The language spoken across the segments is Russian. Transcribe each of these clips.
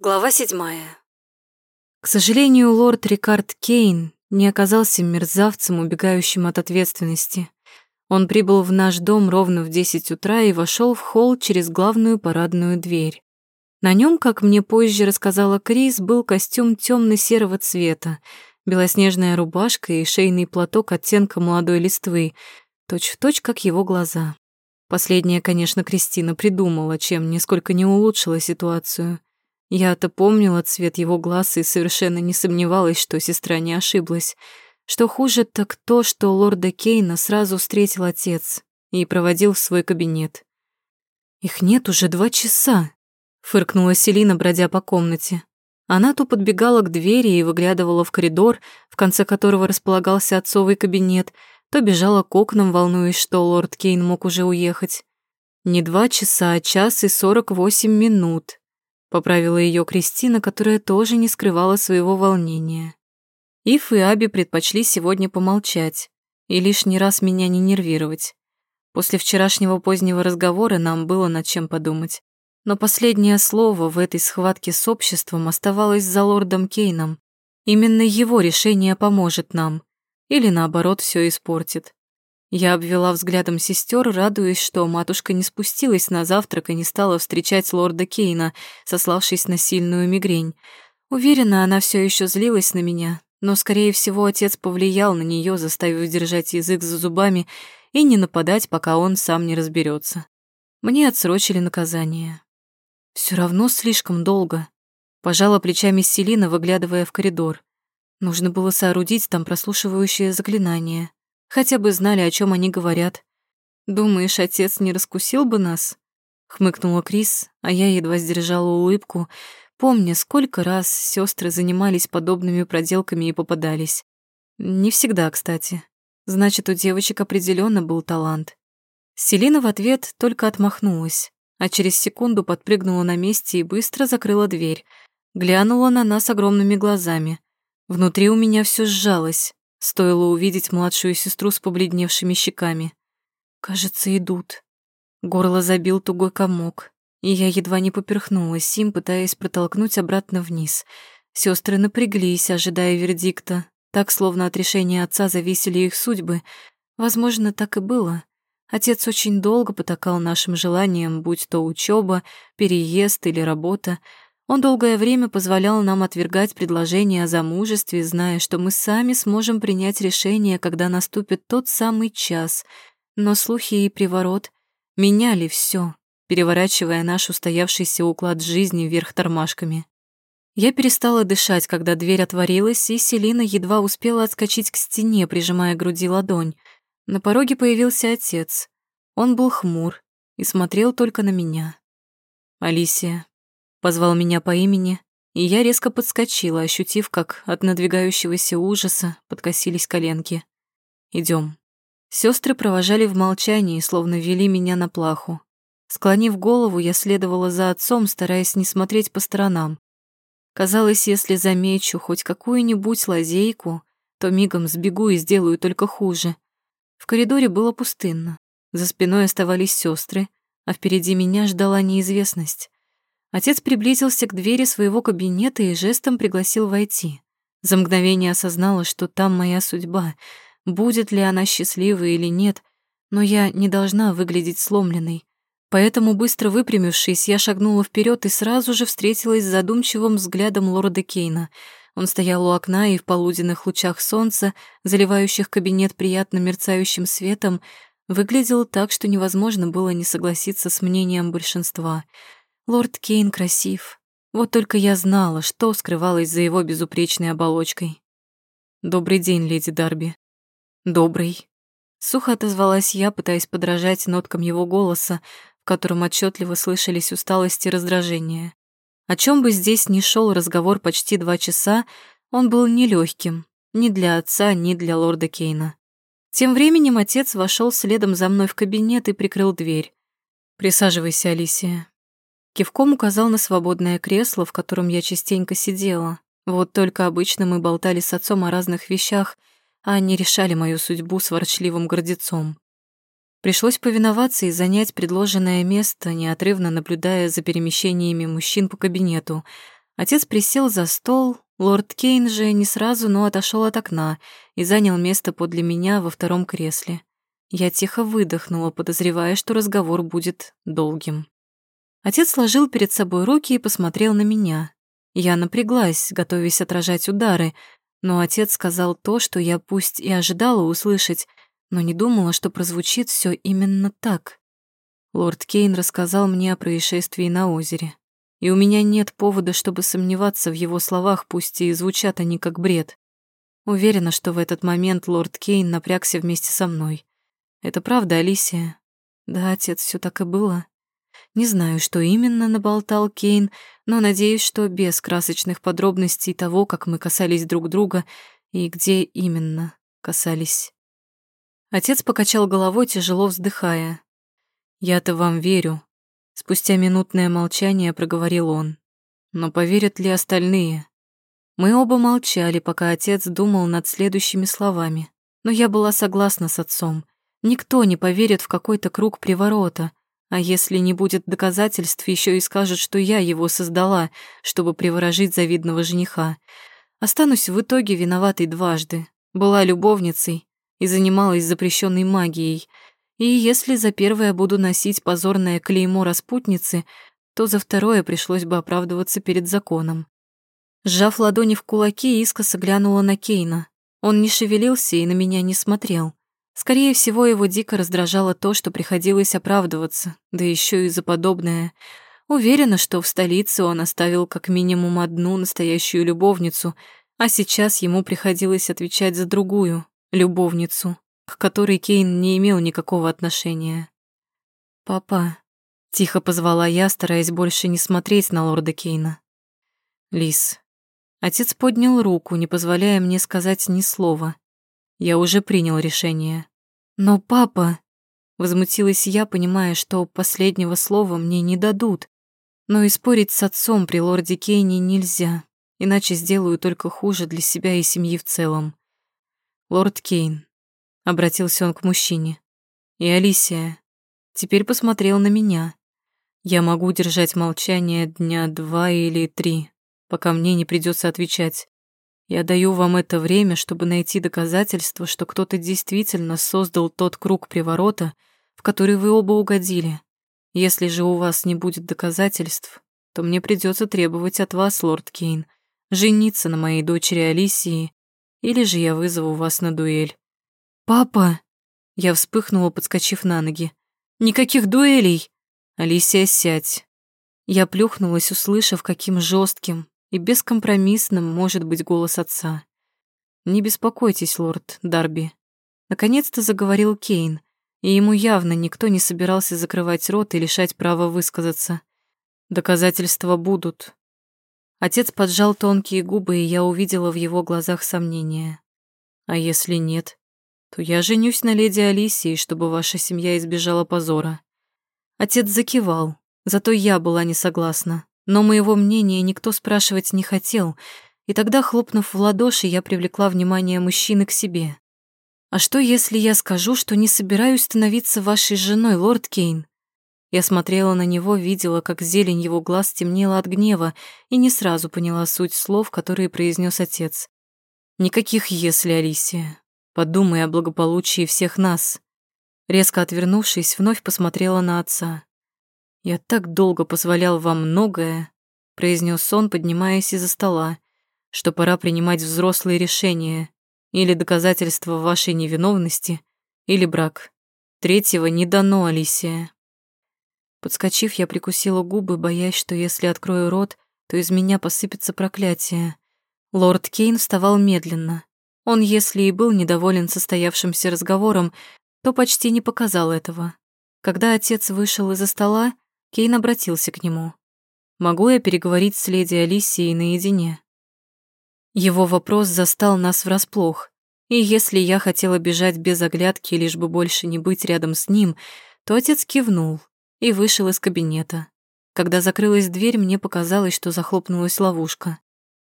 Глава седьмая. К сожалению, лорд Рикард Кейн не оказался мерзавцем, убегающим от ответственности. Он прибыл в наш дом ровно в 10 утра и вошел в холл через главную парадную дверь. На нем, как мне позже рассказала Крис, был костюм темно-серого цвета, белоснежная рубашка и шейный платок оттенка молодой листвы, точь-в-точь, точь, как его глаза. Последнее, конечно, Кристина придумала, чем нисколько не улучшила ситуацию. Я-то помнила цвет его глаз и совершенно не сомневалась, что сестра не ошиблась. Что хуже, так то, что лорда Кейна сразу встретил отец и проводил в свой кабинет. «Их нет уже два часа», — фыркнула Селина, бродя по комнате. Она то подбегала к двери и выглядывала в коридор, в конце которого располагался отцовый кабинет, то бежала к окнам, волнуясь, что лорд Кейн мог уже уехать. Не два часа, а час и сорок восемь минут. Поправила ее Кристина, которая тоже не скрывала своего волнения. Иф и Аби предпочли сегодня помолчать и лишний раз меня не нервировать. После вчерашнего позднего разговора нам было над чем подумать. Но последнее слово в этой схватке с обществом оставалось за лордом Кейном. Именно его решение поможет нам. Или наоборот, все испортит. Я обвела взглядом сестер, радуясь, что матушка не спустилась на завтрак и не стала встречать лорда Кейна, сославшись на сильную мигрень. Уверена, она все еще злилась на меня, но, скорее всего, отец повлиял на нее, заставив держать язык за зубами и не нападать, пока он сам не разберется. Мне отсрочили наказание. Все равно слишком долго. Пожала плечами Селина, выглядывая в коридор. Нужно было соорудить там прослушивающее заклинание. Хотя бы знали, о чем они говорят. Думаешь, отец не раскусил бы нас? Хмыкнула Крис, а я едва сдержала улыбку, помня, сколько раз сестры занимались подобными проделками и попадались. Не всегда, кстати. Значит, у девочек определенно был талант. Селина в ответ только отмахнулась, а через секунду подпрыгнула на месте и быстро закрыла дверь. Глянула на нас огромными глазами. Внутри у меня все сжалось. Стоило увидеть младшую сестру с побледневшими щеками. Кажется, идут. Горло забил тугой комок, и я едва не поперхнулась им, пытаясь протолкнуть обратно вниз. Сестры напряглись, ожидая вердикта, так, словно от решения отца зависели их судьбы. Возможно, так и было. Отец очень долго потакал нашим желаниям, будь то учеба, переезд или работа, он долгое время позволял нам отвергать предложения о замужестве, зная, что мы сами сможем принять решение, когда наступит тот самый час. Но слухи и приворот меняли все, переворачивая наш устоявшийся уклад жизни вверх тормашками. Я перестала дышать, когда дверь отворилась, и Селина едва успела отскочить к стене, прижимая к груди ладонь. На пороге появился отец. Он был хмур и смотрел только на меня. «Алисия, Позвал меня по имени, и я резко подскочила, ощутив, как от надвигающегося ужаса подкосились коленки. Идем. Сестры провожали в молчании, словно вели меня на плаху. Склонив голову, я следовала за отцом, стараясь не смотреть по сторонам. Казалось, если замечу хоть какую-нибудь лазейку, то мигом сбегу и сделаю только хуже. В коридоре было пустынно. За спиной оставались сестры, а впереди меня ждала неизвестность. Отец приблизился к двери своего кабинета и жестом пригласил войти. За мгновение осознала, что там моя судьба. Будет ли она счастливой или нет, но я не должна выглядеть сломленной. Поэтому, быстро выпрямившись, я шагнула вперед и сразу же встретилась с задумчивым взглядом лорда Кейна. Он стоял у окна и в полуденных лучах солнца, заливающих кабинет приятно мерцающим светом, выглядел так, что невозможно было не согласиться с мнением большинства — Лорд Кейн красив. Вот только я знала, что скрывалось за его безупречной оболочкой. «Добрый день, леди Дарби». «Добрый». Сухо отозвалась я, пытаясь подражать ноткам его голоса, в котором отчетливо слышались усталость и раздражение. О чем бы здесь ни шел разговор почти два часа, он был нелегким, ни для отца, ни для лорда Кейна. Тем временем отец вошел следом за мной в кабинет и прикрыл дверь. «Присаживайся, Алисия. Кивком указал на свободное кресло, в котором я частенько сидела. Вот только обычно мы болтали с отцом о разных вещах, а не решали мою судьбу с ворчливым гордецом. Пришлось повиноваться и занять предложенное место, неотрывно наблюдая за перемещениями мужчин по кабинету. Отец присел за стол, лорд Кейн же не сразу, но отошел от окна и занял место подле меня во втором кресле. Я тихо выдохнула, подозревая, что разговор будет долгим. Отец сложил перед собой руки и посмотрел на меня. Я напряглась, готовясь отражать удары, но отец сказал то, что я пусть и ожидала услышать, но не думала, что прозвучит все именно так. Лорд Кейн рассказал мне о происшествии на озере, и у меня нет повода, чтобы сомневаться в его словах, пусть и звучат они как бред. Уверена, что в этот момент лорд Кейн напрягся вместе со мной. Это правда, Алисия? Да, отец, все так и было. Не знаю, что именно наболтал Кейн, но надеюсь, что без красочных подробностей того, как мы касались друг друга и где именно касались. Отец покачал головой, тяжело вздыхая. «Я-то вам верю», — спустя минутное молчание проговорил он. «Но поверят ли остальные?» Мы оба молчали, пока отец думал над следующими словами. Но я была согласна с отцом. Никто не поверит в какой-то круг приворота — а если не будет доказательств, еще и скажет, что я его создала, чтобы приворожить завидного жениха. Останусь в итоге виноватой дважды. Была любовницей и занималась запрещенной магией. И если за первое буду носить позорное клеймо распутницы, то за второе пришлось бы оправдываться перед законом. Сжав ладони в кулаки, искоса глянула на Кейна. Он не шевелился и на меня не смотрел. Скорее всего, его дико раздражало то, что приходилось оправдываться, да еще и за подобное. Уверена, что в столице он оставил как минимум одну настоящую любовницу, а сейчас ему приходилось отвечать за другую, любовницу, к которой Кейн не имел никакого отношения. «Папа», — тихо позвала я, стараясь больше не смотреть на лорда Кейна. «Лис». Отец поднял руку, не позволяя мне сказать ни слова. Я уже принял решение. Но папа... Возмутилась я, понимая, что последнего слова мне не дадут. Но и спорить с отцом при лорде Кейне нельзя, иначе сделаю только хуже для себя и семьи в целом. Лорд Кейн. Обратился он к мужчине. И Алисия. Теперь посмотрел на меня. Я могу держать молчание дня два или три, пока мне не придется отвечать. Я даю вам это время, чтобы найти доказательства, что кто-то действительно создал тот круг приворота, в который вы оба угодили. Если же у вас не будет доказательств, то мне придется требовать от вас, лорд Кейн, жениться на моей дочери Алисии, или же я вызову вас на дуэль. «Папа!» Я вспыхнула, подскочив на ноги. «Никаких дуэлей!» «Алисия, сядь!» Я плюхнулась, услышав, каким жестким, и бескомпромиссным может быть голос отца. «Не беспокойтесь, лорд Дарби». Наконец-то заговорил Кейн, и ему явно никто не собирался закрывать рот и лишать права высказаться. «Доказательства будут». Отец поджал тонкие губы, и я увидела в его глазах сомнение. «А если нет, то я женюсь на леди Алисии, чтобы ваша семья избежала позора». Отец закивал, зато я была не согласна. Но моего мнения никто спрашивать не хотел, и тогда, хлопнув в ладоши, я привлекла внимание мужчины к себе. «А что, если я скажу, что не собираюсь становиться вашей женой, лорд Кейн?» Я смотрела на него, видела, как зелень его глаз темнела от гнева, и не сразу поняла суть слов, которые произнес отец. «Никаких «если», Алисия. Подумай о благополучии всех нас». Резко отвернувшись, вновь посмотрела на отца. «Я так долго позволял вам многое», — произнес он, поднимаясь из-за стола, «что пора принимать взрослые решения, или доказательства вашей невиновности, или брак. Третьего не дано, Алисия». Подскочив, я прикусила губы, боясь, что если открою рот, то из меня посыпется проклятие. Лорд Кейн вставал медленно. Он, если и был недоволен состоявшимся разговором, то почти не показал этого. Когда отец вышел из-за стола, Кейн обратился к нему. «Могу я переговорить с леди Алисией наедине?» Его вопрос застал нас врасплох, и если я хотела бежать без оглядки, лишь бы больше не быть рядом с ним, то отец кивнул и вышел из кабинета. Когда закрылась дверь, мне показалось, что захлопнулась ловушка.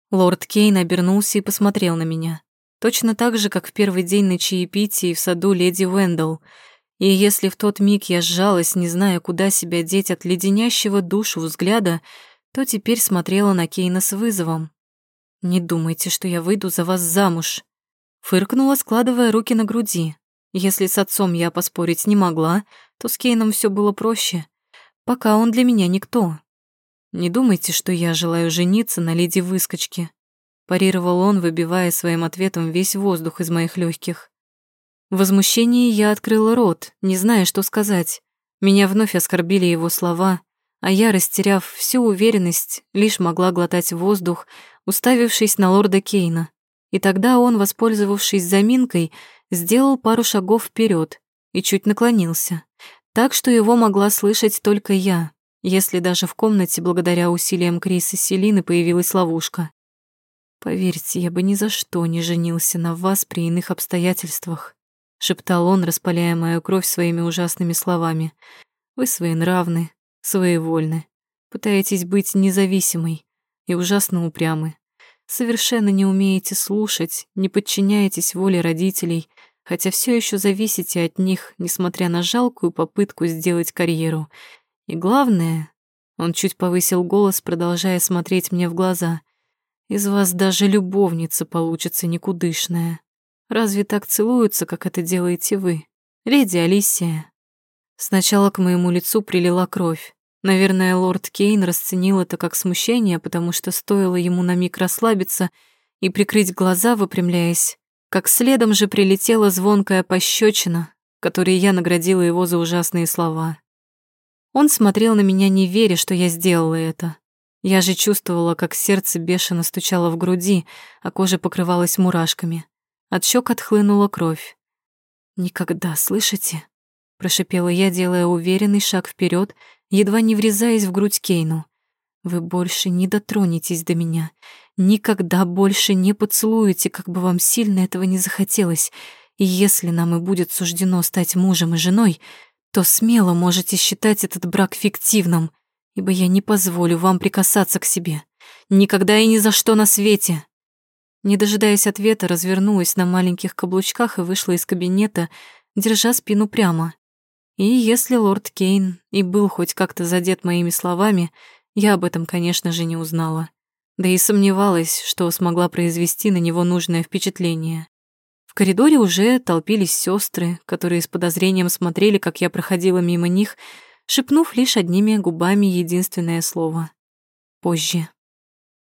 Лорд Кейн обернулся и посмотрел на меня. Точно так же, как в первый день на чаепитии в саду леди Вендell — и если в тот миг я сжалась, не зная, куда себя деть от леденящего душу взгляда, то теперь смотрела на Кейна с вызовом. «Не думайте, что я выйду за вас замуж», — фыркнула, складывая руки на груди. Если с отцом я поспорить не могла, то с Кейном все было проще. Пока он для меня никто. Не думайте, что я желаю жениться на леди выскочки. Парировал он, выбивая своим ответом весь воздух из моих легких. В возмущении я открыла рот, не зная, что сказать. Меня вновь оскорбили его слова, а я, растеряв всю уверенность, лишь могла глотать воздух, уставившись на лорда Кейна. И тогда он, воспользовавшись заминкой, сделал пару шагов вперед и чуть наклонился, так что его могла слышать только я, если даже в комнате благодаря усилиям Криса Селины появилась ловушка. «Поверьте, я бы ни за что не женился на вас при иных обстоятельствах», шептал он, распаляя мою кровь своими ужасными словами. «Вы своенравны, своевольны, пытаетесь быть независимой и ужасно упрямы. Совершенно не умеете слушать, не подчиняетесь воле родителей, хотя все еще зависите от них, несмотря на жалкую попытку сделать карьеру. И главное, он чуть повысил голос, продолжая смотреть мне в глаза. Из вас даже любовница получится никудышная. Разве так целуются, как это делаете вы, леди Алисия? Сначала к моему лицу прилила кровь. Наверное, лорд Кейн расценил это как смущение, потому что стоило ему на миг расслабиться и прикрыть глаза, выпрямляясь, как следом же прилетела звонкая пощечина, которой я наградила его за ужасные слова. Он смотрел на меня, не веря, что я сделала это. Я же чувствовала, как сердце бешено стучало в груди, а кожа покрывалась мурашками. От щек отхлынула кровь. «Никогда, слышите?» прошипела я, делая уверенный шаг вперед, едва не врезаясь в грудь Кейну. Вы больше не дотронетесь до меня, никогда больше не поцелуете, как бы вам сильно этого не захотелось. И если нам и будет суждено стать мужем и женой, то смело можете считать этот брак фиктивным, ибо я не позволю вам прикасаться к себе. Никогда и ни за что на свете. Не дожидаясь ответа, развернулась на маленьких каблучках и вышла из кабинета, держа спину прямо. И если лорд Кейн и был хоть как-то задет моими словами, я об этом, конечно же, не узнала. Да и сомневалась, что смогла произвести на него нужное впечатление. В коридоре уже толпились сестры, которые с подозрением смотрели, как я проходила мимо них, шепнув лишь одними губами единственное слово — позже.